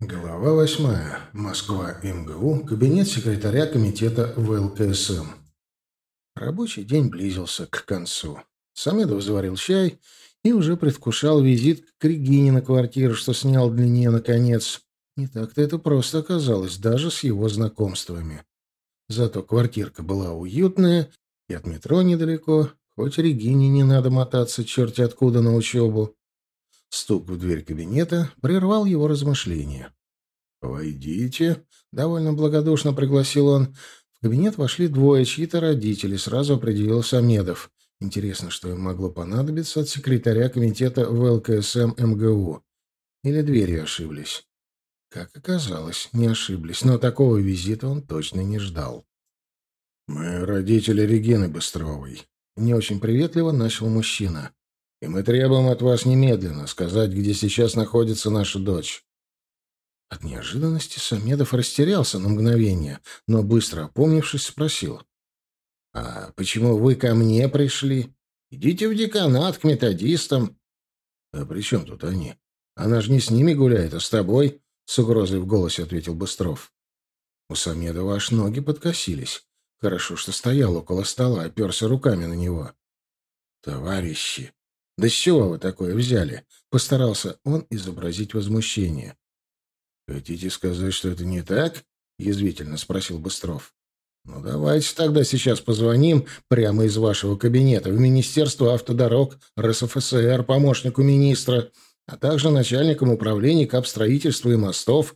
Глава восьмая. Москва, МГУ. Кабинет секретаря комитета ВЛКСМ. Рабочий день близился к концу. Самедов заварил чай и уже предвкушал визит к Регине на квартиру, что снял для нее наконец. Не так-то это просто оказалось, даже с его знакомствами. Зато квартирка была уютная и от метро недалеко, хоть Регине не надо мотаться черти откуда на учебу. Стук в дверь кабинета прервал его размышления. «Войдите», — довольно благодушно пригласил он. В кабинет вошли двое, чьи-то родители, сразу определил Самедов. Интересно, что им могло понадобиться от секретаря комитета ВЛКСМ МГУ. Или двери ошиблись? Как оказалось, не ошиблись, но такого визита он точно не ждал. «Мы родители Регины Быстровой», — не очень приветливо начал мужчина. И мы требуем от вас немедленно сказать, где сейчас находится наша дочь. От неожиданности Самедов растерялся на мгновение, но быстро опомнившись, спросил. «А почему вы ко мне пришли? Идите в деканат к методистам». «А при чем тут они? Она же не с ними гуляет, а с тобой», — с угрозой в голосе ответил Быстров. У Самедова аж ноги подкосились. Хорошо, что стоял около стола, оперся руками на него. «Товарищи!» «Да с чего вы такое взяли?» — постарался он изобразить возмущение. «Хотите сказать, что это не так?» — язвительно спросил Быстров. «Ну, давайте тогда сейчас позвоним прямо из вашего кабинета в Министерство автодорог РСФСР, помощнику министра, а также начальникам управления капстроительства и мостов,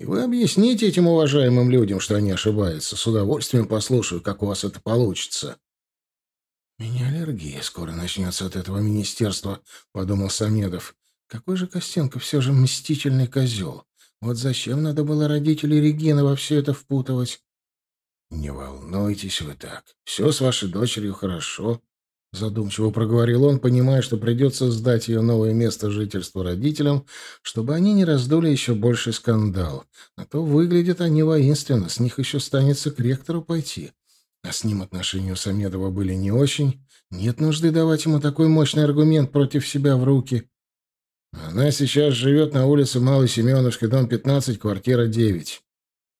и вы объясните этим уважаемым людям, что они ошибаются. С удовольствием послушаю, как у вас это получится». «Меня аллергия скоро начнется от этого министерства», — подумал Самедов. «Какой же Костенко все же мстительный козел. Вот зачем надо было родителей Регины во все это впутывать?» «Не волнуйтесь вы так. Все с вашей дочерью хорошо», — задумчиво проговорил он, понимая, что придется сдать ее новое место жительства родителям, чтобы они не раздули еще больший скандал. А то выглядят они воинственно, с них еще станется к ректору пойти. А с ним отношения у Самедова были не очень. Нет нужды давать ему такой мощный аргумент против себя в руки. Она сейчас живет на улице Малой Семеновской, дом 15, квартира 9.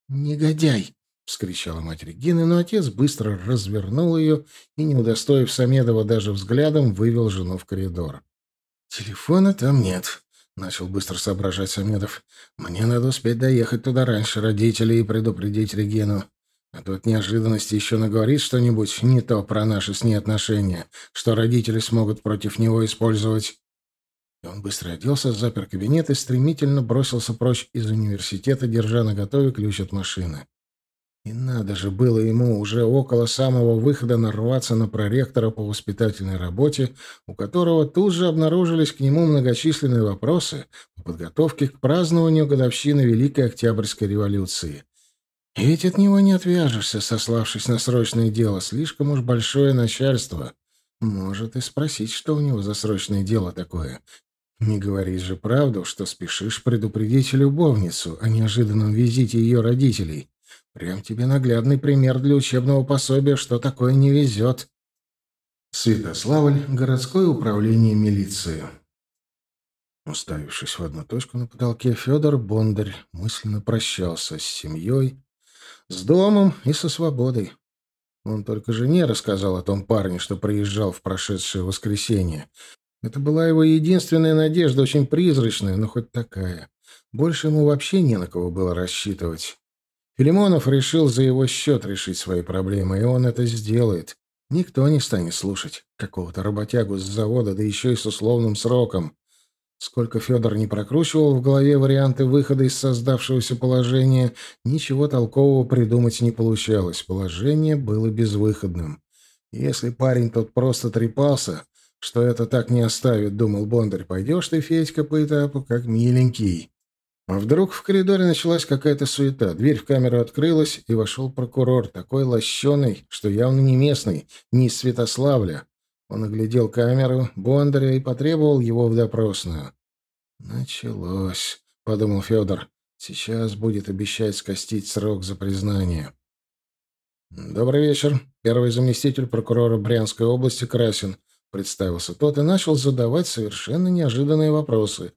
«Негодяй!» — вскричала мать Регины, но отец быстро развернул ее и, не удостоив Самедова даже взглядом, вывел жену в коридор. «Телефона там нет», — начал быстро соображать Самедов. «Мне надо успеть доехать туда раньше родителей и предупредить Регину. А тут неожиданности еще наговорит что-нибудь не то про наши с ней отношения, что родители смогут против него использовать. И он быстро оделся, запер кабинет и стремительно бросился прочь из университета, держа на готове ключ от машины. И надо же было ему уже около самого выхода нарваться на проректора по воспитательной работе, у которого тут же обнаружились к нему многочисленные вопросы по подготовке к празднованию годовщины Великой Октябрьской революции. И ведь от него не отвяжешься, сославшись на срочное дело. Слишком уж большое начальство. Может и спросить, что у него за срочное дело такое. Не говоришь же правду, что спешишь предупредить любовницу о неожиданном визите ее родителей. Прям тебе наглядный пример для учебного пособия, что такое не везет. Святославль, городское управление милиции. Уставившись в одну точку на потолке, Федор Бондарь мысленно прощался с семьей, с домом и со свободой. Он только жене рассказал о том парне, что приезжал в прошедшее воскресенье. Это была его единственная надежда, очень призрачная, но хоть такая. Больше ему вообще не на кого было рассчитывать. Филимонов решил за его счет решить свои проблемы, и он это сделает. Никто не станет слушать какого-то работягу с завода, да еще и с условным сроком. Сколько Федор не прокручивал в голове варианты выхода из создавшегося положения, ничего толкового придумать не получалось. Положение было безвыходным. Если парень тот просто трепался, что это так не оставит, думал Бондарь, пойдешь ты, Федька, по этапу, как миленький. А вдруг в коридоре началась какая-то суета. Дверь в камеру открылась, и вошел прокурор, такой лощеный, что явно не местный, не из Святославля. Он оглядел камеру Бондаря и потребовал его в допросную. «Началось», — подумал Федор. «Сейчас будет обещать скостить срок за признание». «Добрый вечер. Первый заместитель прокурора Брянской области Красин», — представился тот и начал задавать совершенно неожиданные вопросы.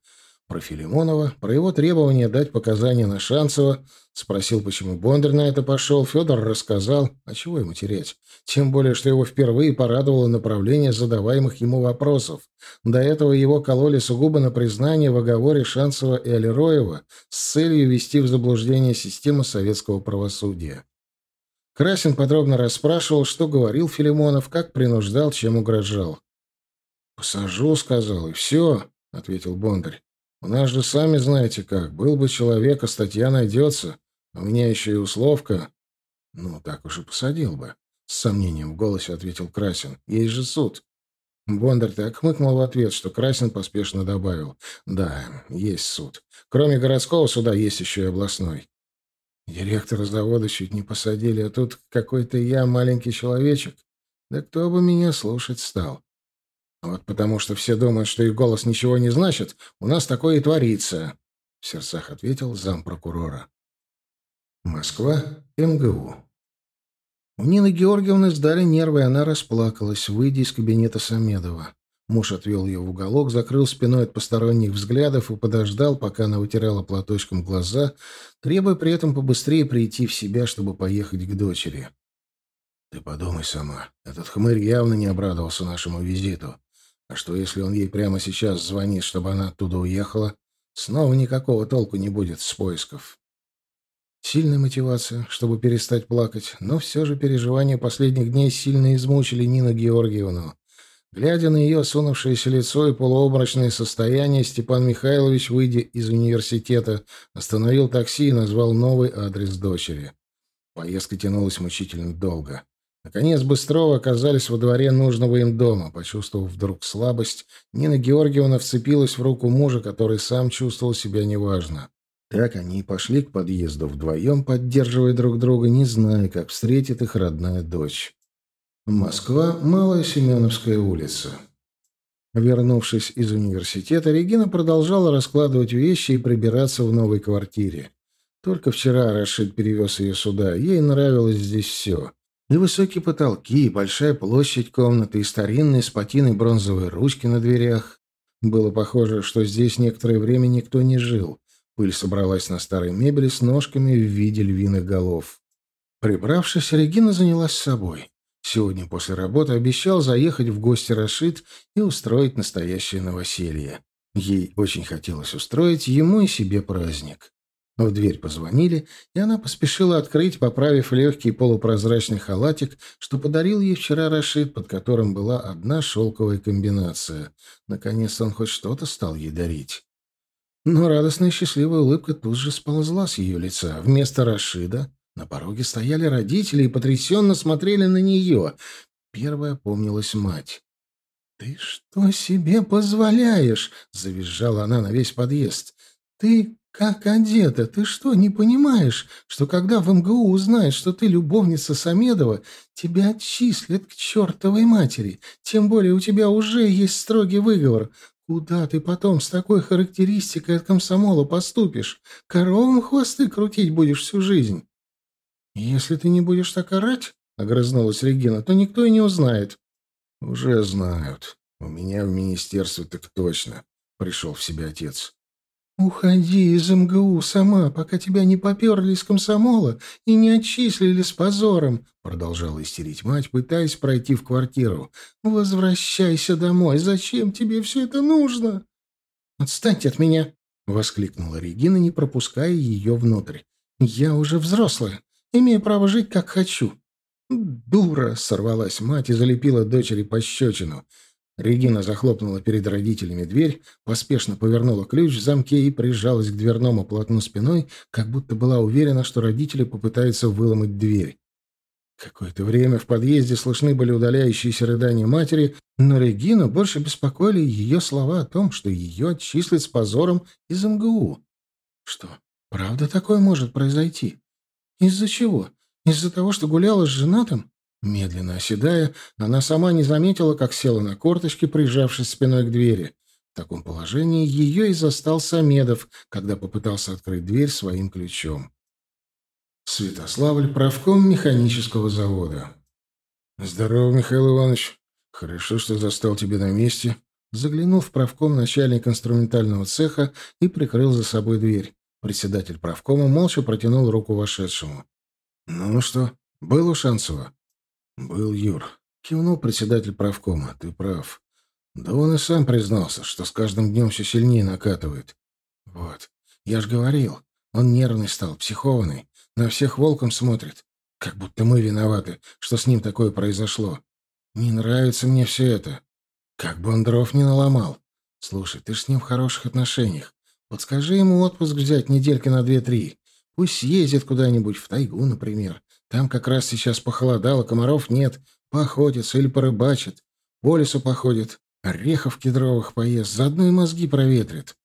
Про Филимонова, про его требование дать показания на Шанцева, спросил, почему Бондарь на это пошел. Федор рассказал, а чего ему терять? Тем более, что его впервые порадовало направление задаваемых ему вопросов. До этого его кололи сугубо на признание в оговоре Шанцева и Алироева с целью ввести в заблуждение систему советского правосудия. Красин подробно расспрашивал, что говорил Филимонов, как принуждал, чем угрожал. «Посажу», — сказал, — «и все», — ответил Бондарь. У нас же сами знаете как. Был бы человек, а статья найдется. У меня еще и условка. Ну, так уж и посадил бы. С сомнением в голосе ответил Красин. Есть же суд. Бондарь так хмыкнул в ответ, что Красин поспешно добавил. Да, есть суд. Кроме городского суда есть еще и областной. Директора завода чуть не посадили, а тут какой-то я, маленький человечек. Да кто бы меня слушать стал? Вот потому что все думают, что их голос ничего не значит, у нас такое и творится, — в сердцах ответил зампрокурора. Москва, МГУ. У Нины Георгиевны сдали нервы, и она расплакалась, выйдя из кабинета Самедова. Муж отвел ее в уголок, закрыл спиной от посторонних взглядов и подождал, пока она вытирала платочком глаза, требуя при этом побыстрее прийти в себя, чтобы поехать к дочери. «Ты подумай сама. Этот хмырь явно не обрадовался нашему визиту. А что, если он ей прямо сейчас звонит, чтобы она оттуда уехала? Снова никакого толку не будет с поисков. Сильная мотивация, чтобы перестать плакать, но все же переживания последних дней сильно измучили Нину Георгиевну. Глядя на ее осунувшееся лицо и полуобморочное состояние, Степан Михайлович, выйдя из университета, остановил такси и назвал новый адрес дочери. Поездка тянулась мучительно долго. Наконец Быстрова оказались во дворе нужного им дома. Почувствовав вдруг слабость, Нина Георгиевна вцепилась в руку мужа, который сам чувствовал себя неважно. Так они и пошли к подъезду вдвоем, поддерживая друг друга, не зная, как встретит их родная дочь. Москва, Малая Семеновская улица. Вернувшись из университета, Регина продолжала раскладывать вещи и прибираться в новой квартире. Только вчера Рашид перевез ее сюда. Ей нравилось здесь все. Высокие потолки, и большая площадь комнаты, и старинные с патиной бронзовые ручки на дверях. Было похоже, что здесь некоторое время никто не жил. Пыль собралась на старой мебели с ножками в виде львиных голов. Прибравшись, Регина занялась собой. Сегодня после работы обещал заехать в гости Рашид и устроить настоящее новоселье. Ей очень хотелось устроить ему и себе праздник. В дверь позвонили, и она поспешила открыть, поправив легкий полупрозрачный халатик, что подарил ей вчера Рашид, под которым была одна шелковая комбинация. Наконец он хоть что-то стал ей дарить. Но радостная счастливая улыбка тут же сползла с ее лица. Вместо Рашида на пороге стояли родители и потрясенно смотрели на нее. Первая помнилась мать. «Ты что себе позволяешь?» — завизжала она на весь подъезд. «Ты «Как одета? Ты что, не понимаешь, что когда в МГУ узнают, что ты любовница Самедова, тебя отчислят к чертовой матери? Тем более у тебя уже есть строгий выговор. Куда ты потом с такой характеристикой от комсомола поступишь? Коровам хвосты крутить будешь всю жизнь?» «Если ты не будешь так орать, — огрызнулась Регина, — то никто и не узнает». «Уже знают. У меня в министерстве так точно», — пришел в себя отец. «Уходи из МГУ сама, пока тебя не поперли из комсомола и не отчислили с позором», — продолжала истерить мать, пытаясь пройти в квартиру. «Возвращайся домой. Зачем тебе все это нужно?» «Отстаньте от меня!» — воскликнула Регина, не пропуская ее внутрь. «Я уже взрослая, имею право жить, как хочу». «Дура!» — сорвалась мать и залепила дочери пощечину. Регина захлопнула перед родителями дверь, поспешно повернула ключ в замке и прижалась к дверному полотну спиной, как будто была уверена, что родители попытаются выломать дверь. Какое-то время в подъезде слышны были удаляющиеся рыдания матери, но Регину больше беспокоили ее слова о том, что ее отчислят с позором из МГУ. Что, правда такое может произойти? Из-за чего? Из-за того, что гуляла с женатым? Медленно оседая, она сама не заметила, как села на корточки, прижавшись спиной к двери. В таком положении ее и застал Самедов, когда попытался открыть дверь своим ключом. Святославль, правком механического завода. «Здорово, Михаил Иванович. Хорошо, что застал тебя на месте», Заглянул в правком начальник инструментального цеха и прикрыл за собой дверь. Председатель правкома молча протянул руку вошедшему. «Ну что, был у Шанцева?» «Был, Юр», — кивнул председатель правкома. «Ты прав. Да он и сам признался, что с каждым днем все сильнее накатывает. Вот, я ж говорил, он нервный стал, психованный, на всех волком смотрит. Как будто мы виноваты, что с ним такое произошло. Не нравится мне все это. Как бы он дров не наломал. Слушай, ты ж с ним в хороших отношениях. Подскажи ему отпуск взять недельки на две-три. Пусть съездит куда-нибудь, в тайгу, например. Там как раз сейчас похолодало, комаров нет. Поохотится или порыбачит. По лесу походит. Орехов кедровых поест. Заодно и мозги проветрит.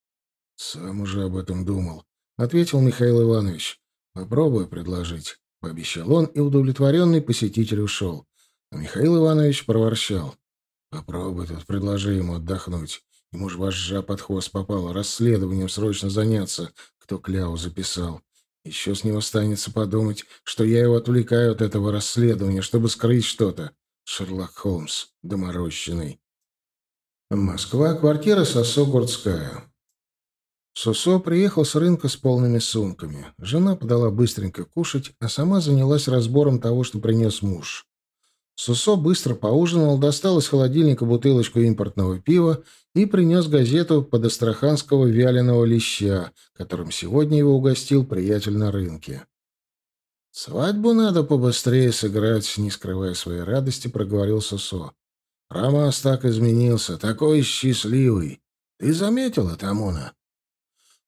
Сам уже об этом думал. Ответил Михаил Иванович. Попробую предложить. Пообещал он, и удовлетворенный посетитель ушел. Михаил Иванович проворчал. Попробуй тут, предложи ему отдохнуть. Ему ж вожжа под хвост попало, расследованием срочно заняться, кто кляу записал. Еще с него останется подумать, что я его отвлекаю от этого расследования, чтобы скрыть что-то. Шерлок Холмс, доморощенный. Москва, квартира Сосо Городская. Сосо приехал с рынка с полными сумками. Жена подала быстренько кушать, а сама занялась разбором того, что принес муж. Сусо быстро поужинал, достал из холодильника бутылочку импортного пива и принес газету под астраханского вяленого леща, которым сегодня его угостил приятель на рынке. «Свадьбу надо побыстрее сыграть», — не скрывая своей радости, проговорил Сусо. «Ромас так изменился, такой счастливый. Ты заметила, Тамуна?»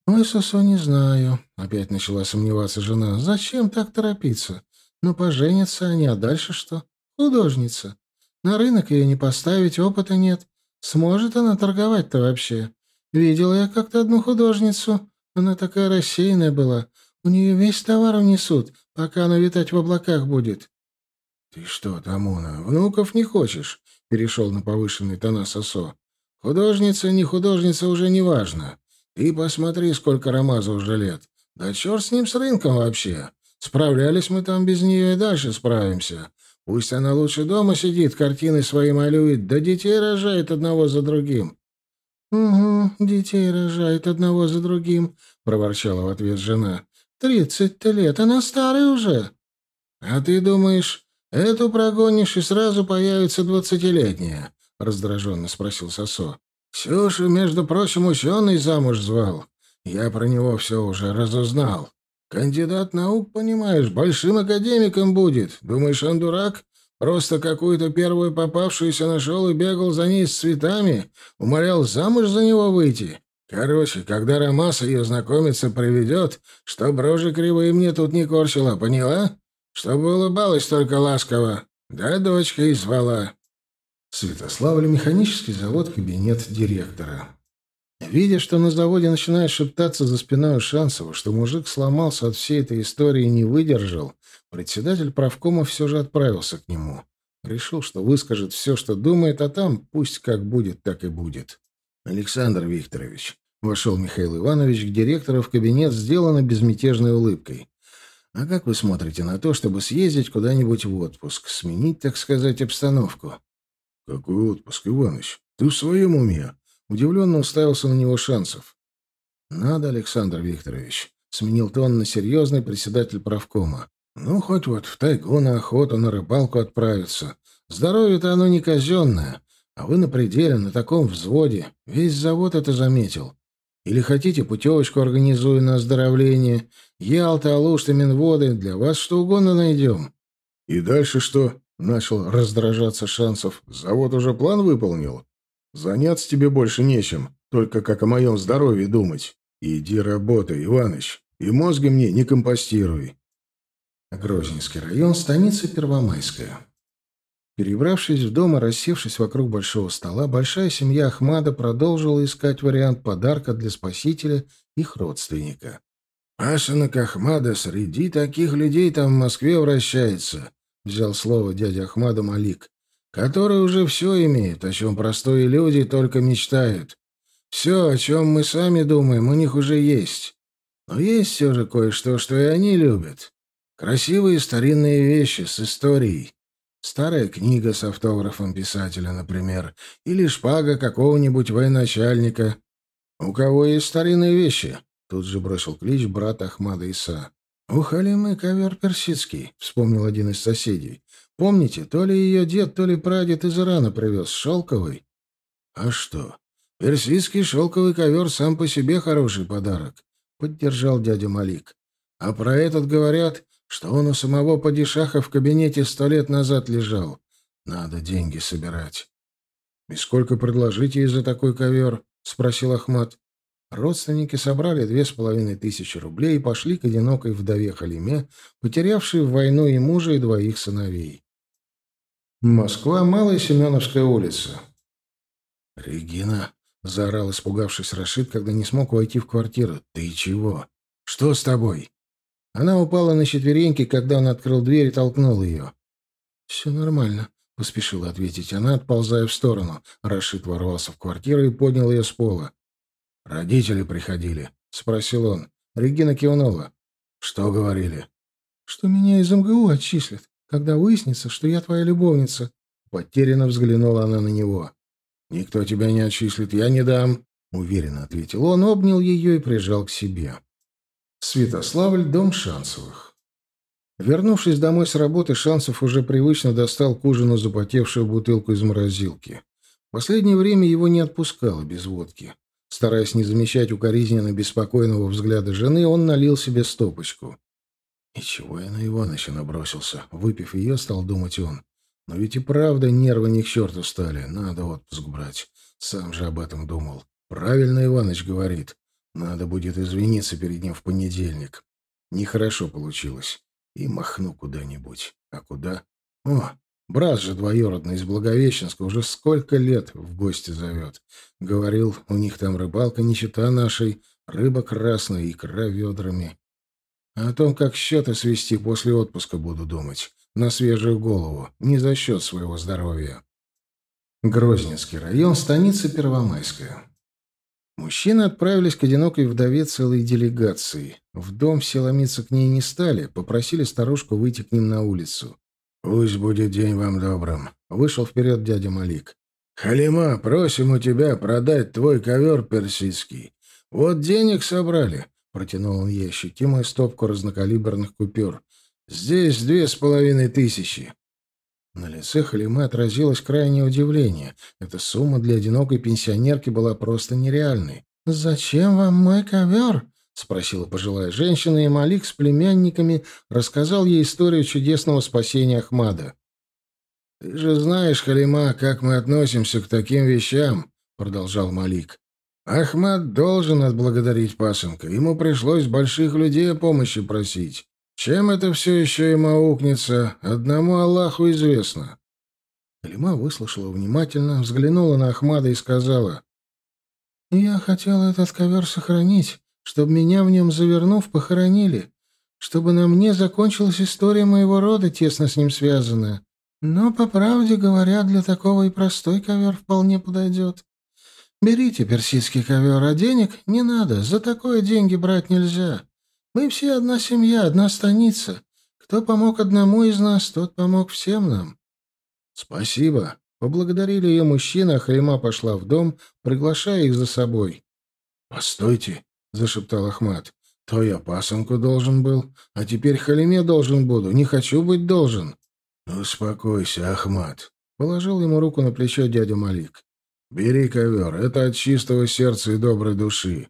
«Ой, Сусо, не знаю», — опять начала сомневаться жена. «Зачем так торопиться? Ну, поженятся они, а дальше что?» Художница. На рынок ее не поставить, опыта нет. Сможет она торговать-то вообще? Видела я как-то одну художницу. Она такая рассеянная была. У нее весь товар унесут, пока она витать в облаках будет. — Ты что, Тамуна, внуков не хочешь? — перешел на повышенный тона Сосо. — Художница, не художница, уже не важно. Ты посмотри, сколько Рамаза уже лет. Да черт с ним с рынком вообще. Справлялись мы там без нее и дальше справимся. Пусть она лучше дома сидит, картины свои малюет, да детей рожает одного за другим. — Угу, детей рожает одного за другим, — проворчала в ответ жена. — Тридцать-то лет, она старая уже. — А ты думаешь, эту прогонишь и сразу появится двадцатилетняя? — раздраженно спросил Сосо. — Ксюшу, между прочим, ученый замуж звал. Я про него все уже разузнал. Кандидат наук, понимаешь, большим академиком будет. Думаешь, он дурак? Просто какую-то первую попавшуюся нашел и бегал за ней с цветами, умолял замуж за него выйти. Короче, когда Ромас ее знакомиться приведет, чтоб рожи кривые мне тут не корчила, поняла? Чтобы улыбалась только ласково. Да дочка и звала. Святославль, механический завод, кабинет директора. Видя, что на заводе начинает шептаться за спиной Шансова, что мужик сломался от всей этой истории и не выдержал, председатель правкома все же отправился к нему. Решил, что выскажет все, что думает, а там пусть как будет, так и будет. «Александр Викторович», — вошел Михаил Иванович к директору в кабинет, сделано безмятежной улыбкой. «А как вы смотрите на то, чтобы съездить куда-нибудь в отпуск, сменить, так сказать, обстановку?» «Какой отпуск, Иванович? Ты в своем уме?» Удивленно уставился на него Шансов. «Надо, Александр Викторович», — сменил тон на серьезный председатель правкома. «Ну, хоть вот в тайгу на охоту, на рыбалку отправиться. Здоровье-то оно не казенное, а вы на пределе, на таком взводе. Весь завод это заметил. Или хотите, путевочку организую на оздоровление. Ялта, Алушта, Минводы, для вас что угодно найдем». «И дальше что?» — начал раздражаться Шансов. «Завод уже план выполнил?» Заняться тебе больше нечем, только как о моем здоровье думать. Иди работай, Иваныч, и мозги мне не компостируй. Грозненский район, станица Первомайская. Перебравшись в дом и рассевшись вокруг большого стола, большая семья Ахмада продолжила искать вариант подарка для спасителя их родственника. «Пашинок Ахмада среди таких людей там в Москве вращается», — взял слово дядя Ахмада Малик которые уже все имеют, о чем простые люди только мечтают. Все, о чем мы сами думаем, у них уже есть. Но есть все же кое-что, что и они любят. Красивые старинные вещи с историей. Старая книга с автографом писателя, например, или шпага какого-нибудь военачальника. У кого есть старинные вещи? Тут же бросил клич брат Ахмада Иса. «У Халимы ковер персидский», — вспомнил один из соседей. «Помните, то ли ее дед, то ли прадед из Ирана привез, шелковый?» «А что? Персидский шелковый ковер сам по себе хороший подарок», — поддержал дядя Малик. «А про этот говорят, что он у самого падишаха в кабинете сто лет назад лежал. Надо деньги собирать». «И сколько предложите за такой ковер?» — спросил Ахмад. Родственники собрали две с половиной тысячи рублей и пошли к одинокой вдове Халиме, потерявшей в войну и мужа, и двоих сыновей. Москва, Малая Семеновская улица. «Регина!» — заорал, испугавшись Рашид, когда не смог войти в квартиру. «Ты чего? Что с тобой?» Она упала на четвереньки, когда он открыл дверь и толкнул ее. «Все нормально», — поспешила ответить она, отползая в сторону. Рашид ворвался в квартиру и поднял ее с пола. «Родители приходили?» — спросил он. Регина кивнула. «Что говорили?» «Что меня из МГУ отчислят, когда выяснится, что я твоя любовница». Потерянно взглянула она на него. «Никто тебя не отчислит, я не дам», — уверенно ответил он, обнял ее и прижал к себе. Святославль, дом Шансовых. Вернувшись домой с работы, Шансов уже привычно достал к ужину запотевшую бутылку из морозилки. В последнее время его не отпускало без водки. Стараясь не замечать укоризненно беспокойного взгляда жены, он налил себе стопочку. «И чего я на Иваныча набросился?» Выпив ее, стал думать он. «Но ведь и правда нервы не к черту стали. Надо отпуск брать. Сам же об этом думал. Правильно Иваныч говорит. Надо будет извиниться перед ним в понедельник. Нехорошо получилось. И махну куда-нибудь. А куда? О, Брат же двоюродный из Благовещенска уже сколько лет в гости зовет. Говорил, у них там рыбалка не чита нашей, рыба красная, икра ведрами. О том, как счеты свести после отпуска, буду думать. На свежую голову, не за счет своего здоровья. Грозненский район, станица Первомайская. Мужчины отправились к одинокой вдове целой делегацией. В дом все ломиться к ней не стали, попросили старушку выйти к ним на улицу. «Пусть будет день вам добрым», — вышел вперед дядя Малик. «Халима, просим у тебя продать твой ковер персидский. Вот денег собрали», — протянул он ей ощутимую стопку разнокалиберных купюр. «Здесь две с половиной тысячи». На лице Халимы отразилось крайнее удивление. Эта сумма для одинокой пенсионерки была просто нереальной. «Зачем вам мой ковер?» — спросила пожилая женщина, и Малик с племянниками рассказал ей историю чудесного спасения Ахмада. «Ты же знаешь, Халима, как мы относимся к таким вещам», — продолжал Малик. «Ахмад должен отблагодарить пасынка. Ему пришлось больших людей о помощи просить. Чем это все еще ему аукнется, одному Аллаху известно». Халима выслушала внимательно, взглянула на Ахмада и сказала, «Я хотела этот ковер сохранить, чтобы меня в нем, завернув, похоронили, чтобы на мне закончилась история моего рода, тесно с ним связанная. Но, по правде говоря, для такого и простой ковер вполне подойдет. Берите персидский ковер, а денег не надо, за такое деньги брать нельзя. Мы все одна семья, одна станица. Кто помог одному из нас, тот помог всем нам. Спасибо. Поблагодарили ее мужчина, а Халима пошла в дом, приглашая их за собой. «Постойте!» — зашептал Ахмат. «То я пасынку должен был, а теперь Халиме должен буду. Не хочу быть должен». «Успокойся, Ахмат», — положил ему руку на плечо дядя Малик. «Бери ковер, это от чистого сердца и доброй души.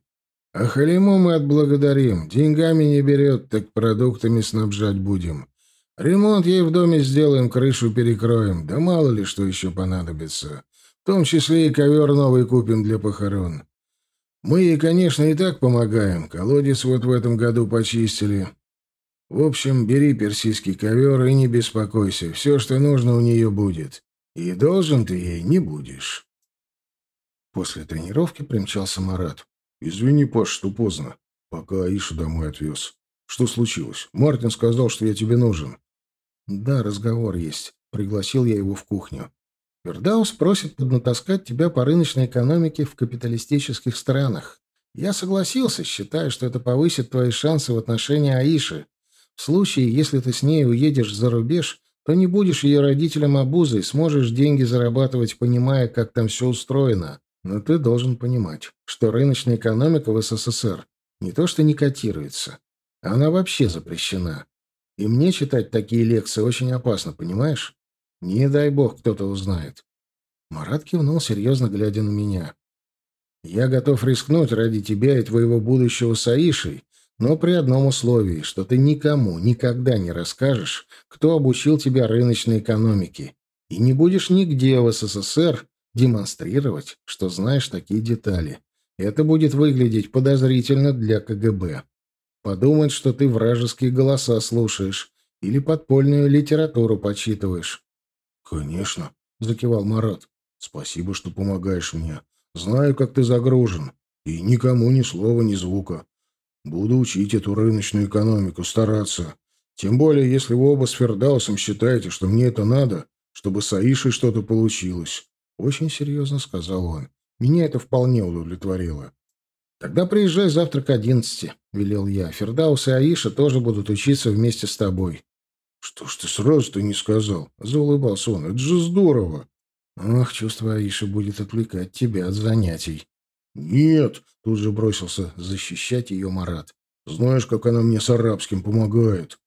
А Халиму мы отблагодарим. Деньгами не берет, так продуктами снабжать будем. Ремонт ей в доме сделаем, крышу перекроем. Да мало ли что еще понадобится. В том числе и ковер новый купим для похорон. Мы ей, конечно, и так помогаем. Колодец вот в этом году почистили. В общем, бери персидский ковер и не беспокойся. Все, что нужно, у нее будет. И должен ты ей не будешь. После тренировки примчался Марат. «Извини, Паш, что поздно. Пока Аишу домой отвез. Что случилось? Мартин сказал, что я тебе нужен». «Да, разговор есть. Пригласил я его в кухню. Вердаус просит поднатаскать тебя по рыночной экономике в капиталистических странах. Я согласился, считая, что это повысит твои шансы в отношении Аиши. В случае, если ты с ней уедешь за рубеж, то не будешь ее родителям обузой, сможешь деньги зарабатывать, понимая, как там все устроено. Но ты должен понимать, что рыночная экономика в СССР не то что не котируется, она вообще запрещена. И мне читать такие лекции очень опасно, понимаешь? Не дай бог кто-то узнает. Марат кивнул, серьезно глядя на меня. «Я готов рискнуть ради тебя и твоего будущего с но при одном условии, что ты никому никогда не расскажешь, кто обучил тебя рыночной экономике, и не будешь нигде в СССР демонстрировать, что знаешь такие детали. Это будет выглядеть подозрительно для КГБ. Подумают, что ты вражеские голоса слушаешь или подпольную литературу почитываешь. «Конечно», — закивал Марат. Спасибо, что помогаешь мне. Знаю, как ты загружен. И никому ни слова, ни звука. Буду учить эту рыночную экономику, стараться. Тем более, если вы оба с Фердаусом считаете, что мне это надо, чтобы с Аишей что-то получилось. Очень серьезно сказал он. Меня это вполне удовлетворило. «Тогда приезжай завтра к одиннадцати», — велел я. «Фердаус и Аиша тоже будут учиться вместе с тобой». «Что ж ты сразу-то не сказал?» — заулыбался он. «Это же здорово!» Ох, чувство Аиши будет отвлекать тебя от занятий. Нет, тут же бросился защищать ее Марат. Знаешь, как она мне с арабским помогает.